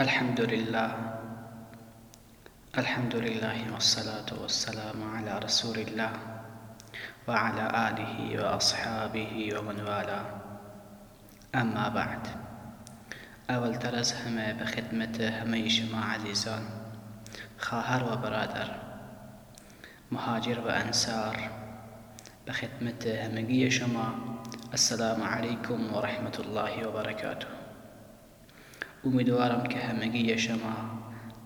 الحمد لله. الحمد لله والصلاة والسلام على رسول الله وعلى آله وأصحابه ومن والاه. أما بعد أول ترز همه بخدمت همه شما عزيزان خواهر و برادر مهاجر و انصار بخدمت همگی شما السلام عليكم ورحمة الله وبركاته امیدوارم که همگی شما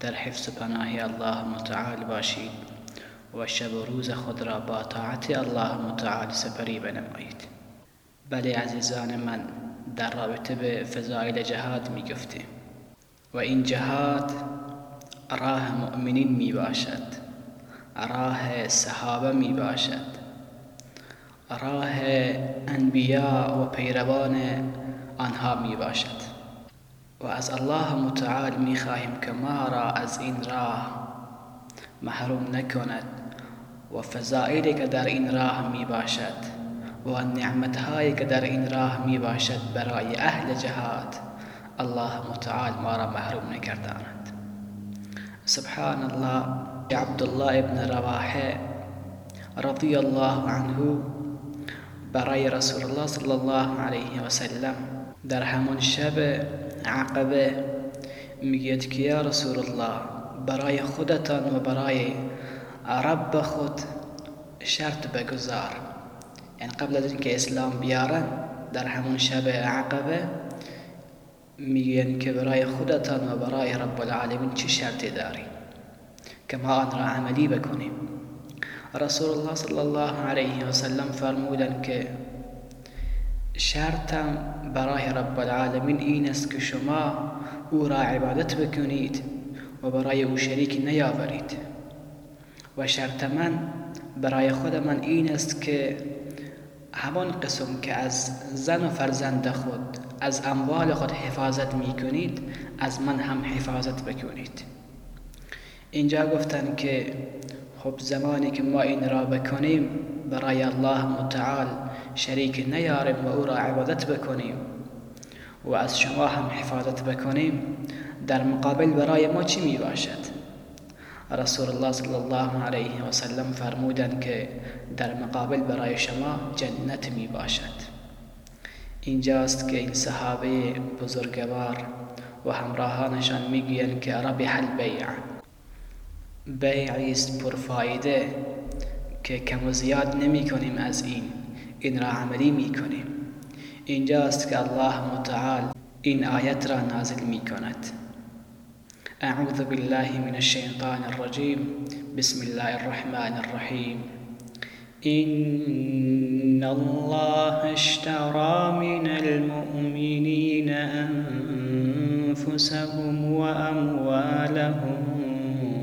در حفظ پناه الله متعال باشید و شب و روز خود را با طاعت الله متعال سپری بنمایید. بله عزیزان من در رابطه به فضایل جهاد می گفتیم و این جهاد راه مؤمنین می باشد راه صحابه می باشد راه انبیاء و پیروان آنها می باشد و از الله متعال می خواهیم که ما را. از این راه محروم نکند و فضائلی که در این راه می باشد و نعمتهایی که در این راه می باشد برای أهل جهاد. الله متعال ما را محروم نگرداند. سبحان الله عبدالله ابن رواحه رضی الله عنه برای رسول الله صلی الله علیه و سلم در همون شب عقبه. میگید که یا رسول الله برای خودتان و برای رب خود شرط بگذار. یعنی قبل از اینکه اسلام بیارن در همون شب عقبه میگن که برای خودتان و برای رب العالمین چه شرطی داری؟ که ما آن را عملی بکنیم. رسول الله صلی الله علیه و سلم فرمودن که شرطم برای رب العالمین این است که شما او را عبادت بکنید و برای او شریک نیاورید. و شرط من برای خود من این است که همان قسم که از زن و فرزند خود از اموال خود حفاظت می کنید از من هم حفاظت بکنید. اینجا گفتن که خب زمانی که ما این را بکنیم برای الله متعال شریک نیاریم و او را عبادت بکنیم و از شما هم حفاظت بکنیم در مقابل برای ما چی می باشد رسول الله صلی الله علیه و سلم فرمودند که در مقابل برای شما جنت می باشد اینجاست که این صحابه بزرگوار و همراهانشان میگویند که ربح البیع. بیعی است پرفایده که کم و زیاد نمی کنیم از این. این را عملی می کنیم اینجاست که الله متعال این آیت را نازل می کند أعوذ بالله من الشيطان الرجيم بسم الله الرحمن الرحيم إن الله اشترى من المؤمنين أنفسهم وأموالهم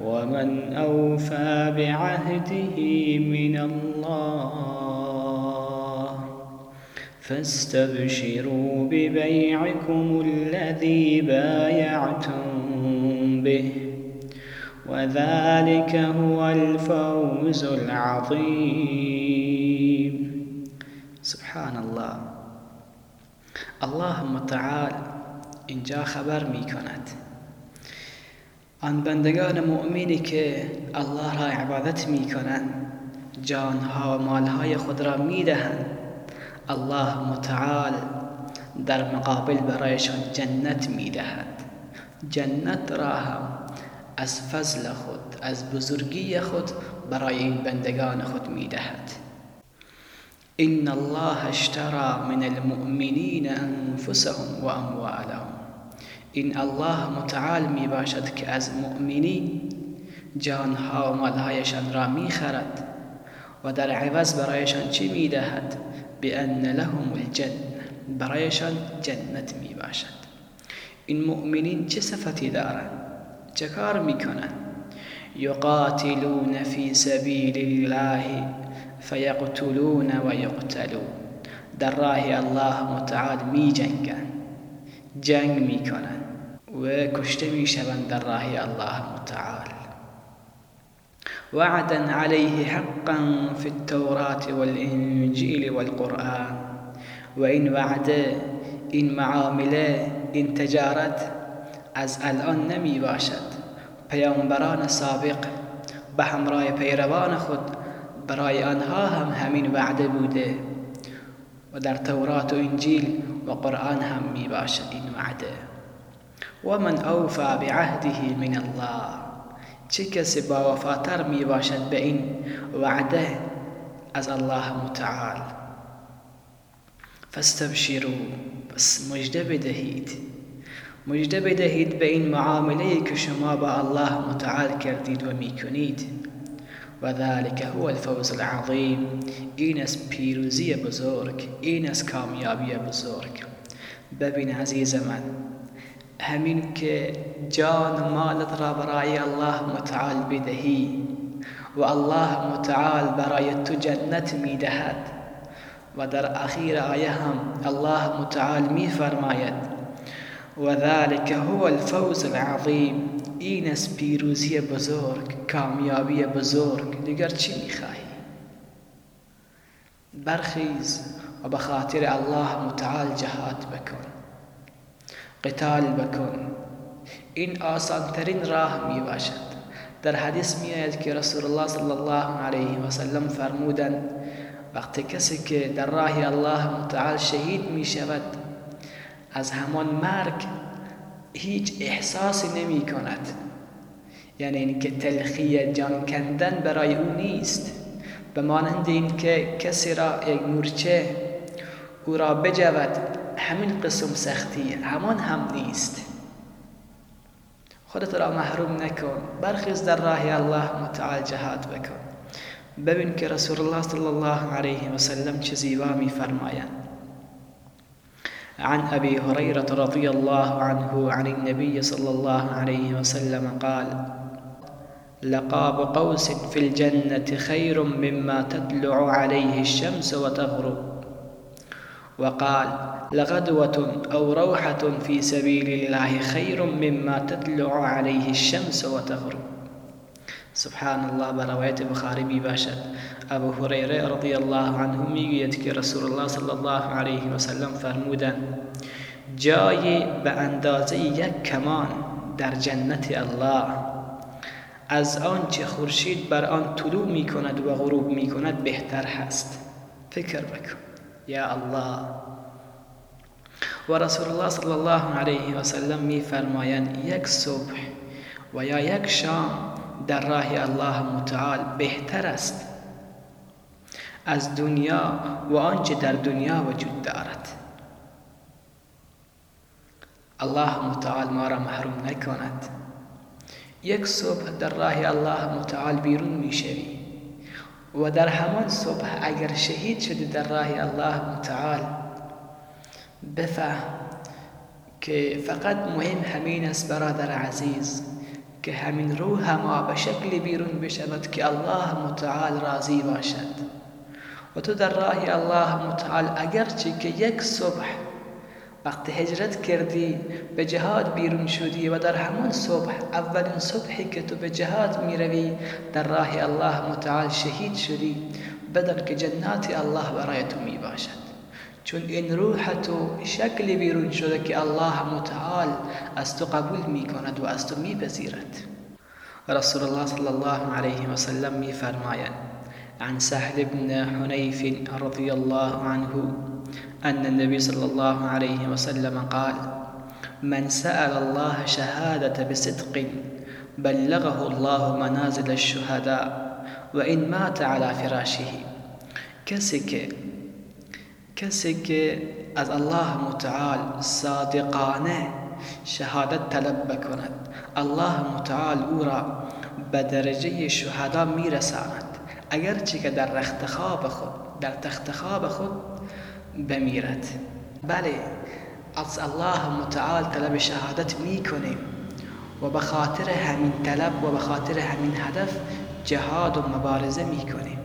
ومن أوفى بعهده من الله فاستبشروا ببيعكم الذي بايعتم به وذلك هو الفوز العظيم. سبحان الله اللهم تعال اینجا خبر کند آن بندگان مؤمنی که الله را عبادت می کنند جانها و مالهای خود را می دهند الله متعال در مقابل برایشان جنت می‌دهد. جنت را هم از فضل خود از بزرگی خود برای این بندگان خود می‌دهد. ان الله اشترى من المؤمنین انفسهم و این الله متعال می باشد که از مؤمنین جانها و مالهایشان را می خرد و در عوض برایشان چی می دهد؟ بأن لهم الجنة برایشان جنت می باشد این مؤمنین چه صفتی دارند چه کار میکنن؟ یقاتلون فی سبیل الله فیقتلون و یقتلون در راه الله متعال می جنگن جنگ میکنن و کشته میشوند در راه الله متعال وعدا عليه حقا في التوراة والإنجيل والقرآن. و این وعده این معامله این تجارت از الان نمی باشد. پیامبران سابق به همراه پیروان خود برای آنها هم همین وعده بوده. و در تورات و انجیل و قرآن هم باشد وعده ومن أوفى بعهده من الله. چه کسی با وفاتر می باشد این وعده از الله متعال. فاستبشروا پس مژده بدهید. مژده بدهید به این شما با الله متعال کردید و و ذلك هو الفوز العظیم این از پیروزی بزرگ این از کامیابی بزرگ. ببین عزیز من همین که جان و مالت را برای الله متعال بدهی و الله متعال برای تو جنت میدهد و در اخیر آیه هم الله متعال می فرماید وذلك هو الفوز العظیم. این از پیروزی بزرگ کامیابی بزرگ. دیگر چی میخواهی برخیز و به خاطر الله متعال جهاد بکن. قتال بکن. این آسان ترین راه می باشد در حدیث می آید که رسول الله صلی الله علیه و سلم فرمودند وقتی کسی که در راه الله متعال شهید می شود از همان مرگ هیچ احساسی نمی کند. یعنی اینکه تلخی جان کندن برای او نیست. به مانند این که کسی را یک مورچه او را بجوَد همین قسم سختی همان هم نیست. خودت را محروم نکن. برخیز در راه الله متعال جهاد بکن. ببین که رسول الله صلی الله علیه و سلم چه زیبا می فرمایند عن أبي هريرة رضي الله عنه عن النبي صلى الله عليه وسلم قال لقاب قوس في الجنة خير مما تطلع عليه الشمس وتغرب. وقال لغدوة أو روحة في سبيل الله خير مما تطلع عليه الشمس وتغرب. سبحان الله برواية بخاري بباشد ابو هریره رضی الله عنه که رسول الله صلی الله علیه و سلم فرمودند جای به اندازه یک کمان در جنت الله از آنچه خورشید بر آن طلوع می کند و غروب می کند بهتر هست فکر بکن یا الله و رسول الله صلی الله علیه و سلم می فرمایند یک صبح و یا یک شام در راه الله متعال بهتر است از دنیا و آنچه در دنیا وجود دارد. الله متعال ما را محروم نکند. یک صبح در راه الله متعال بیرون میشوی و در همان صبح اگر شهید شدی در راه الله متعال بفهم که فقط مهم همین است برادر عزیز. که همین روح ما به شکل بیرون بشود که الله متعال راضی باشد. و تو در راه الله متعال اگرچه که یک صبح وقت هجرت کردی به جهاد بیرون شدی و در همان صبح اولین صبحی که تو به جهاد می روی در راه الله متعال شهید شدی بدان که جنات الله برای تو می باشد چون این روح تو شکل بیرون شده که الله متعال از تو قبول می کند و از تو می پذیرد رسول الله صلی الله علیه و سلم می فرماید عن سهل بن حنيف رضي الله عنه أن النبي صلى الله عليه وسلم قال من سأل الله شهادة بصدق بلغه الله منازل الشهداء وإن مات على فراشه. كسك كسك از الله متعال صادقانه شهادت طلب بکند الله متعال او را به درجه شهدا میرساند. اگرچه که در رخت خواب خود در تخت خواب خود بمیرد. بله از الله متعال طلب شهادت می‌کنیم و به خاطر همین طلب و به خاطر همین هدف جهاد و مبارزه می‌کنیم.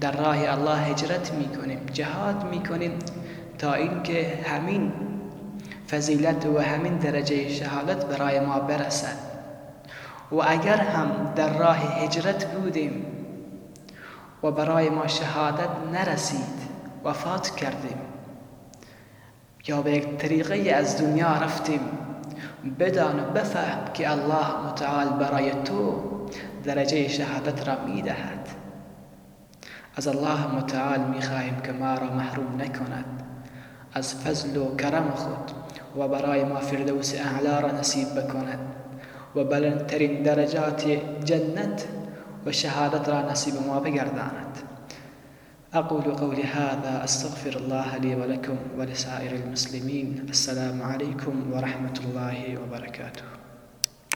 در راه الله هجرت می‌کنیم جهاد می‌کنیم تا اینکه همین فضیلت و همین درجه شهادت برای ما برسد. و اگر هم در راه هجرت بودیم و برای ما شهادت نرسید وفات کردیم. یا به یک طریقه از دنیا رفتیم بدان و بفهم که الله متعال برای تو درجه شهادت را می‌دهد. از الله متعال میخواهیم که ما را محروم نکند از فضل و کرم خود و برای ما فردوس اعلا را نصیب بکند و بلندترین درجات جنت و شهادت را نصیب ما بگرداند أقول قولي هذا أستغفر الله لي ولكم ولسائر المسلمين. السلام عليكم ورحمة الله وبركاته.